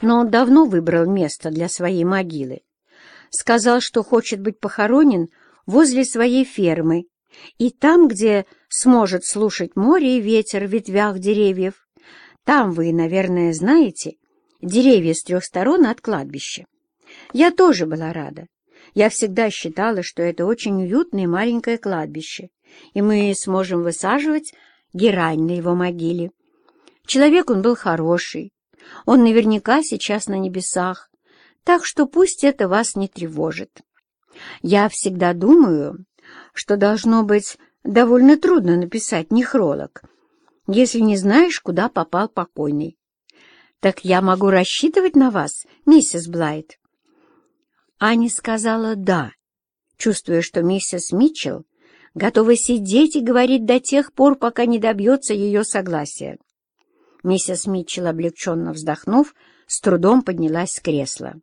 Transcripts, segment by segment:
но он давно выбрал место для своей могилы. Сказал, что хочет быть похоронен возле своей фермы и там, где сможет слушать море и ветер в ветвях деревьев. Там вы, наверное, знаете, деревья с трех сторон от кладбища. Я тоже была рада. Я всегда считала, что это очень уютное маленькое кладбище, и мы сможем высаживать герань на его могиле. Человек он был хороший, он наверняка сейчас на небесах, так что пусть это вас не тревожит. Я всегда думаю, что должно быть довольно трудно написать нехролог, если не знаешь, куда попал покойный. Так я могу рассчитывать на вас, миссис Блайт? Аня сказала «да», чувствуя, что миссис Митчелл готова сидеть и говорить до тех пор, пока не добьется ее согласия. Миссис Митчелл, облегченно вздохнув, с трудом поднялась с кресла.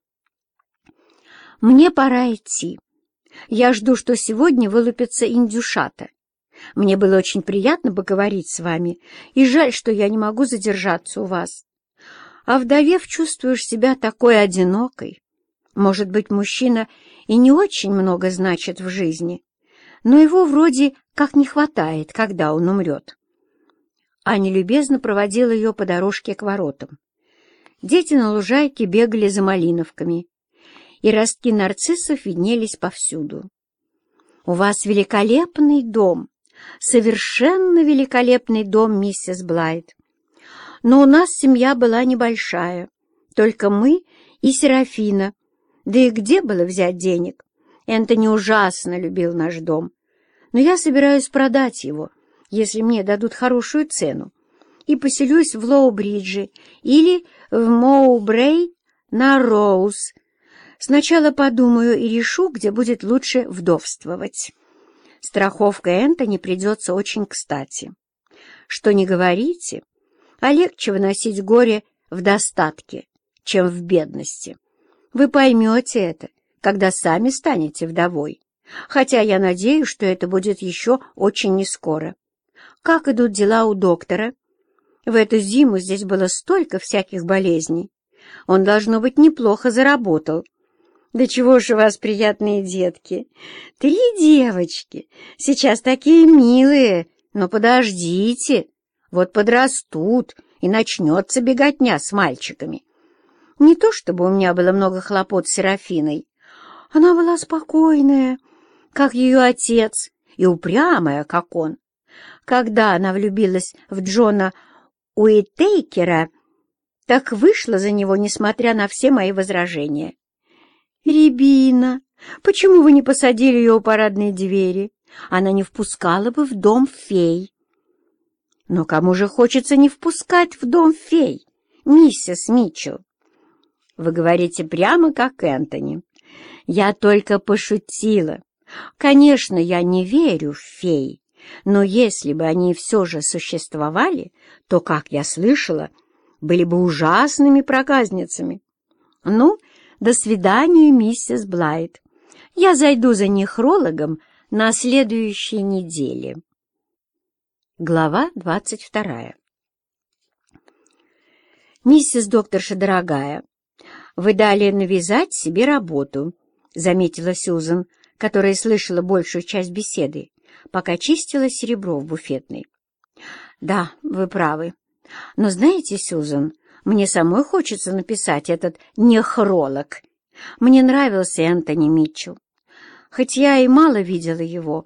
«Мне пора идти. Я жду, что сегодня вылупятся индюшата. Мне было очень приятно поговорить с вами, и жаль, что я не могу задержаться у вас. А вдовев чувствуешь себя такой одинокой. Может быть, мужчина и не очень много значит в жизни, но его вроде как не хватает, когда он умрет. Аня любезно проводила ее по дорожке к воротам. Дети на лужайке бегали за малиновками, и ростки нарциссов виднелись повсюду. «У вас великолепный дом, совершенно великолепный дом, миссис Блайт. Но у нас семья была небольшая, только мы и Серафина, да и где было взять денег? Энтони ужасно любил наш дом. Но я собираюсь продать его, если мне дадут хорошую цену, и поселюсь в Лоу-Бридже или в Моу-Брей на Роуз. Сначала подумаю и решу, где будет лучше вдовствовать. Страховка Энтони придется очень кстати. Что не говорите, а легче выносить горе в достатке, чем в бедности. Вы поймете это, когда сами станете вдовой, хотя я надеюсь, что это будет еще очень нескоро. Как идут дела у доктора? В эту зиму здесь было столько всяких болезней. Он, должно быть, неплохо заработал. Да чего же у вас приятные детки? Три девочки, сейчас такие милые, но подождите, вот подрастут, и начнется беготня с мальчиками. Не то чтобы у меня было много хлопот с Серафиной. Она была спокойная, как ее отец, и упрямая, как он. Когда она влюбилась в Джона Уитейкера, так вышла за него, несмотря на все мои возражения. «Рябина, почему вы не посадили ее у парадной двери? Она не впускала бы в дом фей». «Но кому же хочется не впускать в дом фей, миссис Митчелл?» Вы говорите прямо как Энтони. Я только пошутила. Конечно, я не верю в фей, но если бы они все же существовали, то, как я слышала, были бы ужасными проказницами. Ну, до свидания, миссис Блайт. Я зайду за нехрологом на следующей неделе. Глава двадцать вторая «Миссис докторша дорогая, вы дали навязать себе работу», — заметила Сьюзен, которая слышала большую часть беседы, пока чистила серебро в буфетной. «Да, вы правы. Но знаете, Сьюзен, мне самой хочется написать этот нехролог. Мне нравился Энтони Митчелл. Хоть я и мало видела его,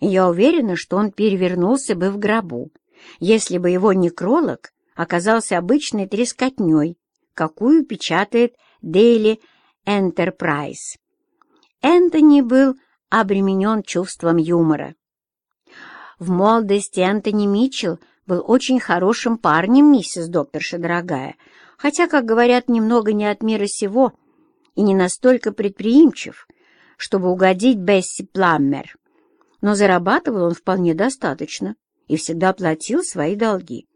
я уверена, что он перевернулся бы в гробу, если бы его некролог оказался обычной трескотней, какую печатает Daily Enterprise. Энтони был обременен чувством юмора. В молодости Энтони Митчелл был очень хорошим парнем, миссис докторша дорогая, хотя, как говорят, немного не от мира сего и не настолько предприимчив, чтобы угодить Бесси Пламмер. Но зарабатывал он вполне достаточно и всегда платил свои долги.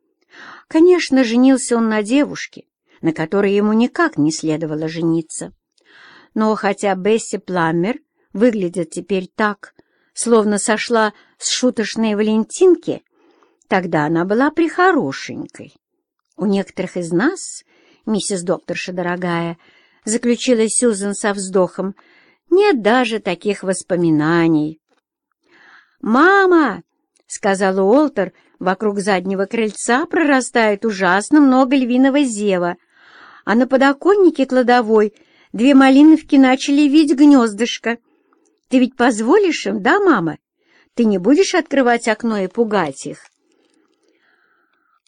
Конечно, женился он на девушке, на которой ему никак не следовало жениться. Но хотя Бесси Пламмер выглядит теперь так, словно сошла с шуточной Валентинки, тогда она была прихорошенькой. У некоторых из нас миссис докторша дорогая», — заключила Сьюзен со вздохом. «Нет даже таких воспоминаний». «Мама!» — сказал Уолтер, вокруг заднего крыльца прорастает ужасно много львиного зева, а на подоконнике кладовой две малиновки начали видеть гнездышко. Ты ведь позволишь им, да, мама? Ты не будешь открывать окно и пугать их?»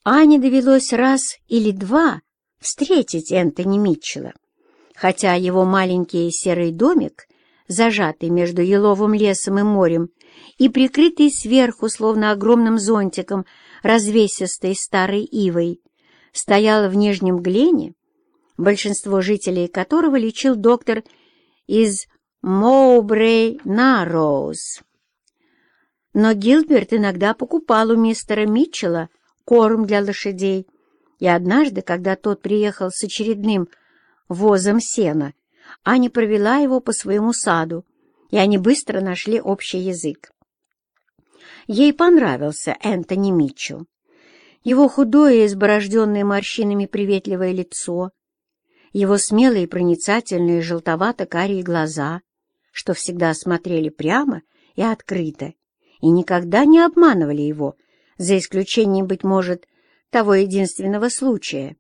Ане довелось раз или два встретить Энтони Митчелла, хотя его маленький серый домик, зажатый между еловым лесом и морем, и прикрытый сверху, словно огромным зонтиком, развесистой старой ивой, стоял в Нижнем Глене, большинство жителей которого лечил доктор из Моубрей Нароуз. Но Гилберт иногда покупал у мистера Митчелла корм для лошадей, и однажды, когда тот приехал с очередным возом сена, Аня провела его по своему саду, и они быстро нашли общий язык. Ей понравился Энтони Митчелл. Его худое, изборожденное морщинами приветливое лицо, его смелые проницательные желтовато-карие глаза, что всегда смотрели прямо и открыто, и никогда не обманывали его, за исключением, быть может, того единственного случая,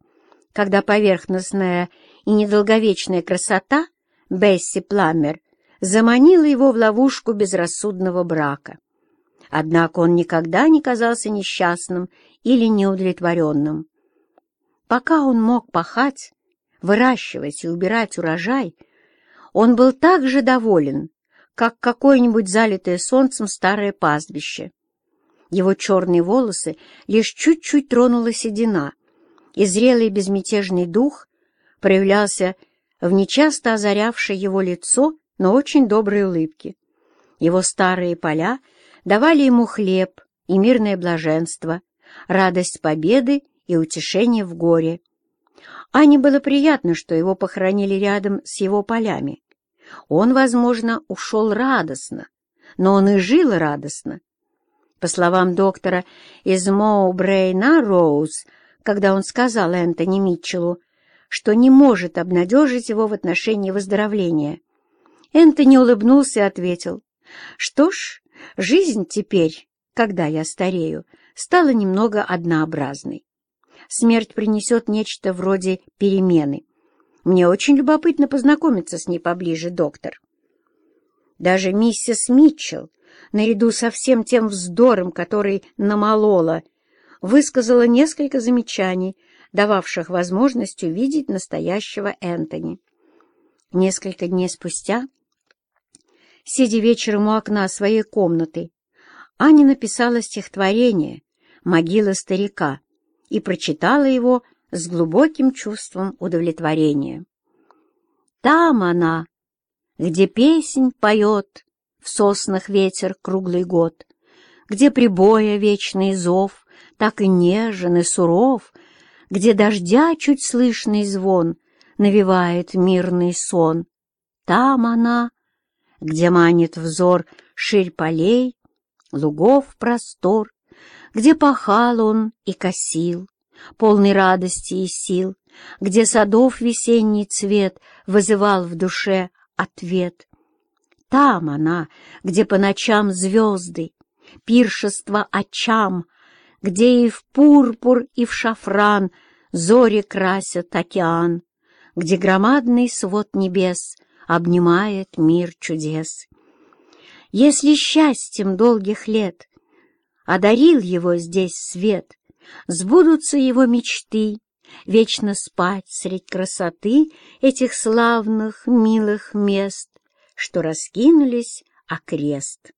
когда поверхностная и недолговечная красота Бесси Пламер заманила его в ловушку безрассудного брака. Однако он никогда не казался несчастным или неудовлетворенным. Пока он мог пахать, выращивать и убирать урожай, он был так же доволен, как какое-нибудь залитое солнцем старое пастбище. Его черные волосы лишь чуть-чуть тронула седина, и зрелый безмятежный дух проявлялся в нечасто озарявшее его лицо, но очень доброй улыбке. Его старые поля давали ему хлеб и мирное блаженство, радость победы и утешение в горе. Ане было приятно, что его похоронили рядом с его полями. Он, возможно, ушел радостно, но он и жил радостно, по словам доктора из Моубрейна Роуз, когда он сказал Энтони Митчеллу, что не может обнадежить его в отношении выздоровления. Энтони улыбнулся и ответил, «Что ж, жизнь теперь, когда я старею, стала немного однообразной. Смерть принесет нечто вроде перемены. Мне очень любопытно познакомиться с ней поближе, доктор». Даже миссис Митчелл, наряду со всем тем вздором, который намолола, высказала несколько замечаний, дававших возможность увидеть настоящего Энтони. Несколько дней спустя, сидя вечером у окна своей комнаты, Аня написала стихотворение «Могила старика» и прочитала его с глубоким чувством удовлетворения. Там она, где песнь поет в соснах ветер круглый год, где прибоя вечный зов, так и нежен и суров, где дождя чуть слышный звон навевает мирный сон. Там она, где манит взор ширь полей, лугов простор, где пахал он и косил, полный радости и сил, где садов весенний цвет вызывал в душе ответ. Там она, где по ночам звезды, пиршество очам, где и в пурпур, и в шафран зори красят океан, где громадный свод небес обнимает мир чудес. Если счастьем долгих лет одарил его здесь свет, сбудутся его мечты, вечно спать средь красоты этих славных, милых мест, что раскинулись окрест.